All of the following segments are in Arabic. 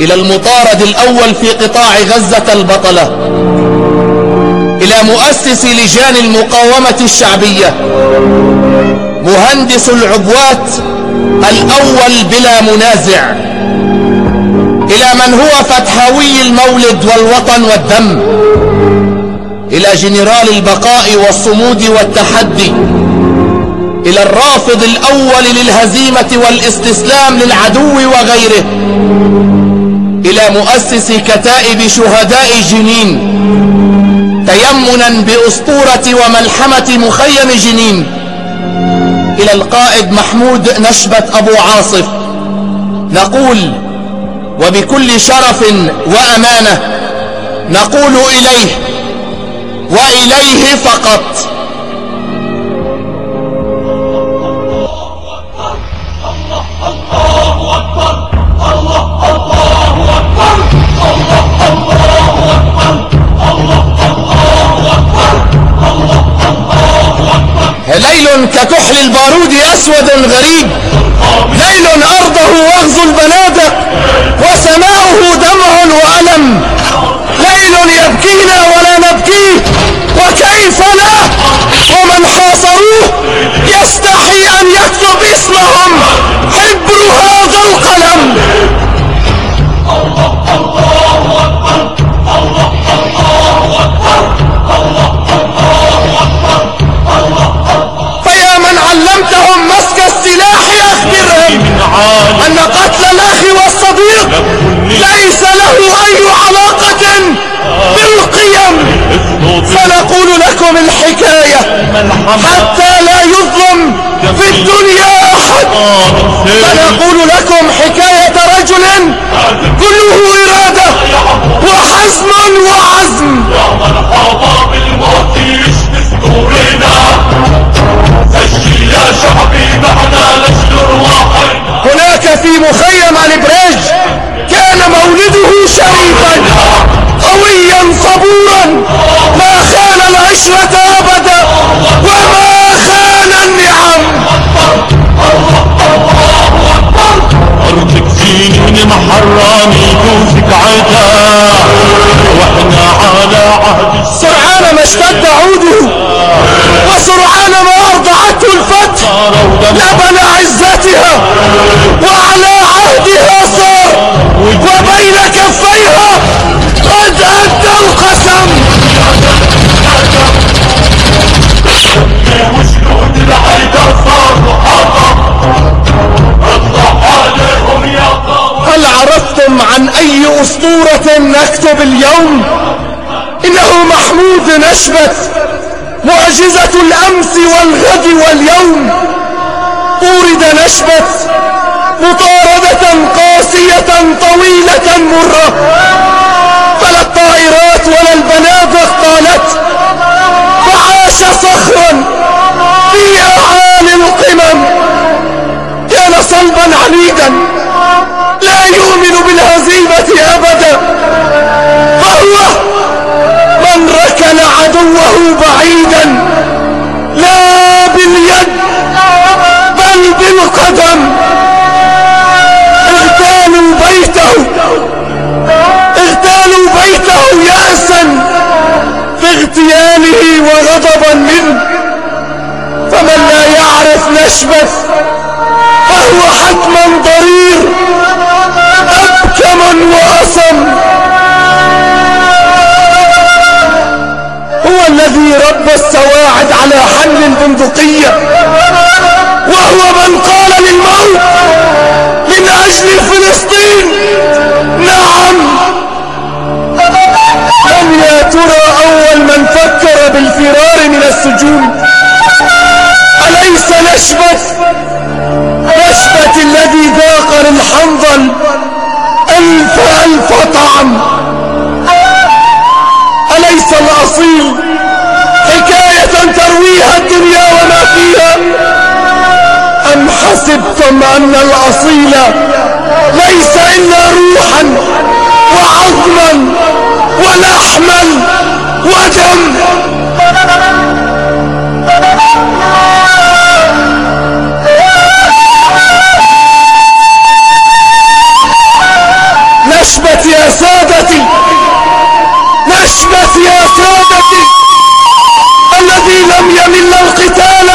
إلى المطارد الأول في قطاع غزة البطلة إلى مؤسس لجان المقاومة الشعبية مهندس العبوات الأول بلا منازع إلى من هو فتحاوي المولد والوطن والدم إلى جنرال البقاء والصمود والتحدي إلى الرافض الأول للهزيمة والاستسلام للعدو وغيره. إلى مؤسس كتائب شهداء جنين تيمنا بأسطورة وملحمة مخيم جنين. إلى القائد محمود نشبة أبو عاصف نقول وبكل شرف وأمانة نقول إليه وإليه فقط. ليل ككحل البارود أسود غريب. ليل أرضه وغز البنادق وسماؤه دمع وألم. أن قتل الأخ والصديق ليس له أي علاقة بالقيم. سنقول لكم الحكاية. حتى لا يظلم في الدنيا أحد. سنقول لكم حكاية رجل كله إرادة وحزم وعزم. يا مرحبا بالموت يشفي صدورنا عن أي أسطورة نكتب اليوم؟ إنه محمود نشبت معجزة الأمس والغد واليوم. طورد نشبت مطاردة قاسية طويلة مرة. فلا الطائرات ولا البنادق طالت فعاش صخرا في أعالي القمم. كان صلبا عنيدا. أبدا. فهو من ركن عدوه بعيدا. لا باليد بل بالقدم. اغتالوا بيته. اغتالوا بيته يأسا في اغتياله وغضبا منه. فمن لا يعرف نشبث فهو حتما ضرير وأصم هو الذي ربى السواعد على حمل البندقية وهو من قال للموت من أجل فلسطين اللهم أن الأصيل ليس إلا روحا وعظما ولحما ودم. نشبت يا سادتي نشبت يا سادتي الذي لم يمل القتال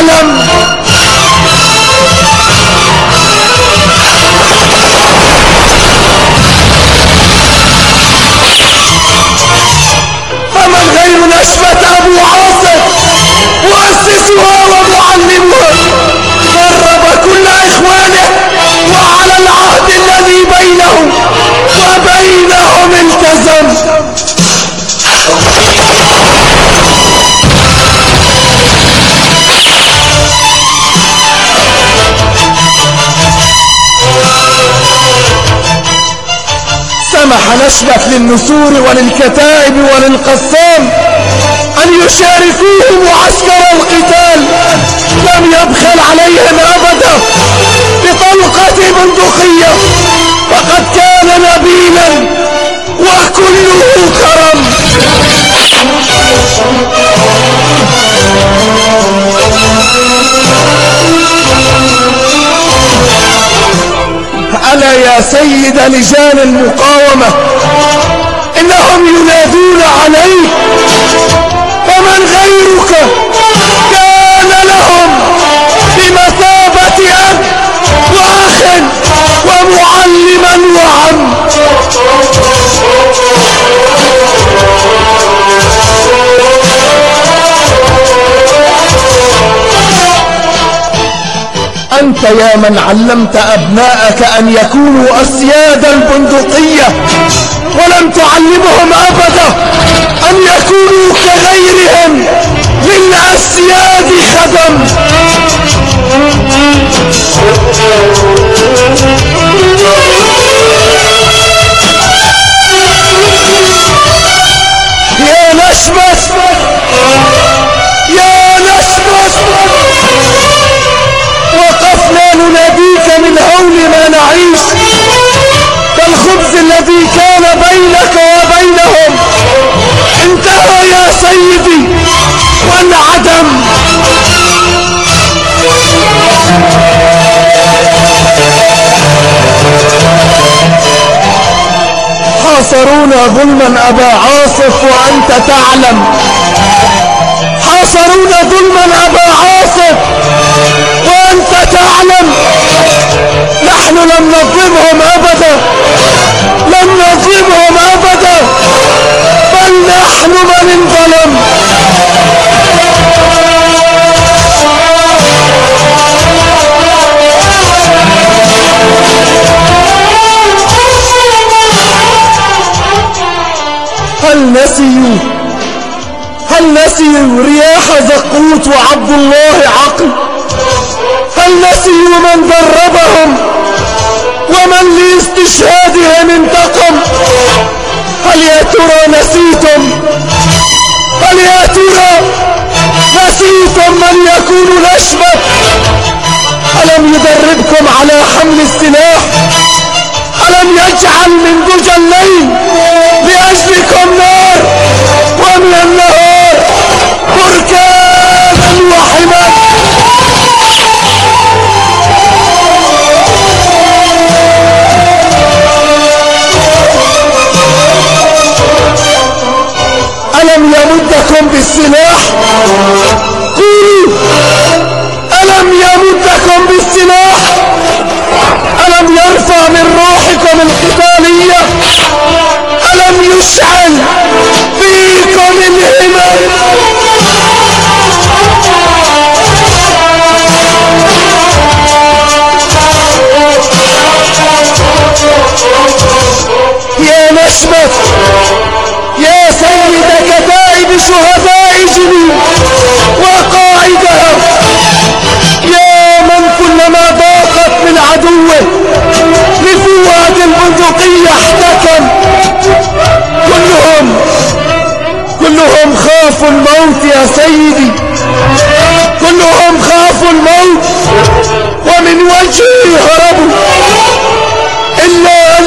لها العلم فمن غير نشفة أبو عاصم مؤسسها ومعلمها قرب كل إخوانه وعلى العهد الذي بينهم وبينهم التزم. نشبت للنسور وللكتائب وللقسام أن يشاركوه معسكر القتال. لم يبخل عليهم أبدا بطلقة بندقية. فقد كان نبيلا وكله كرم. ألا يا سيد لجان المقاومة إنهم ينادون عليك. ومن غيرك كان لهم بمثابة أب وأخ ومعلما وعم. أنت يا من علمت أبناءك أن يكونوا أسياد البندقية ولم تعلمهم أبدا أن يكونوا كغيرهم للأسياد خدم. حاصرونا ظلما أبا عاصف وأنت تعلم. حاصرونا ظلما أبا عاصف وأنت تعلم. نحن لم نظلمهم أبدا. لم نظلمهم أبدا. بل نحن من انظلم. نسيوا هل نسيوا رياح زقوت وعبد الله عقل. هل نسيوا من دربهم ومن لاستشهادهم انتقم هل يا ترى نسيتم؟ هل يا ترى نسيتم من يكون نشبك ألم يدربكم على حمل السلاح؟ ألم يجعل من دجى الليل لأجلكم نار؟ يمدكم بالسلاح؟ قولوا. ألم يمدكم بالسلاح؟ ألم يرفع من روحكم القتالية؟ ألم يشعل فيكم الهمم؟ يا نشمة خافوا الموت يا سيدي. كلهم خافوا الموت. ومن وجهي هربوا. إلا أن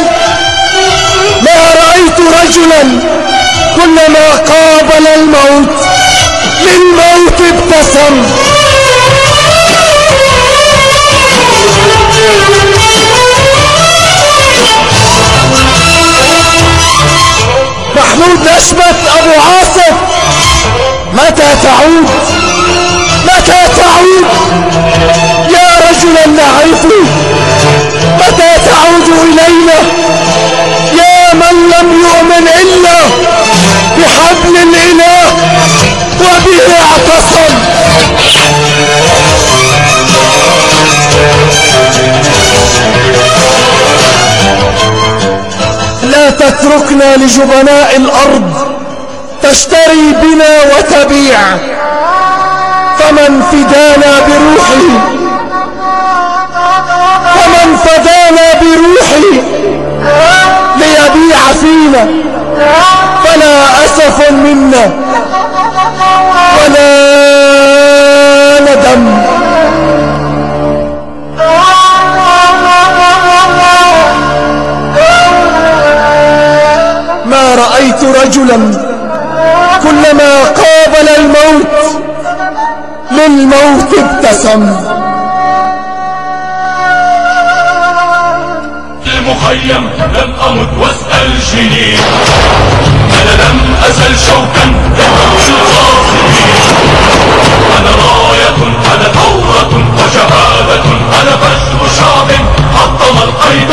ما رأيت رجلا كلما قابل الموت للموت ابتسم. محمود نشمت أبو عاصم متى تعود؟ متى تعود؟ يا رجلا نعرف متى تعود إلينا؟ يا من لم يؤمن إلا بحبل الإله وبه اعتصم. لا تتركنا لجبناء الأرض. تشتري بنا وتبيع. فمن فدانا للموت ابتسم. المخيم لم أمت واسأل جنين أنا لم أزل شوكا يدعو الغاصبين. أنا راية أنا ثورة وشهادة أنا فجر شعب حطم القيد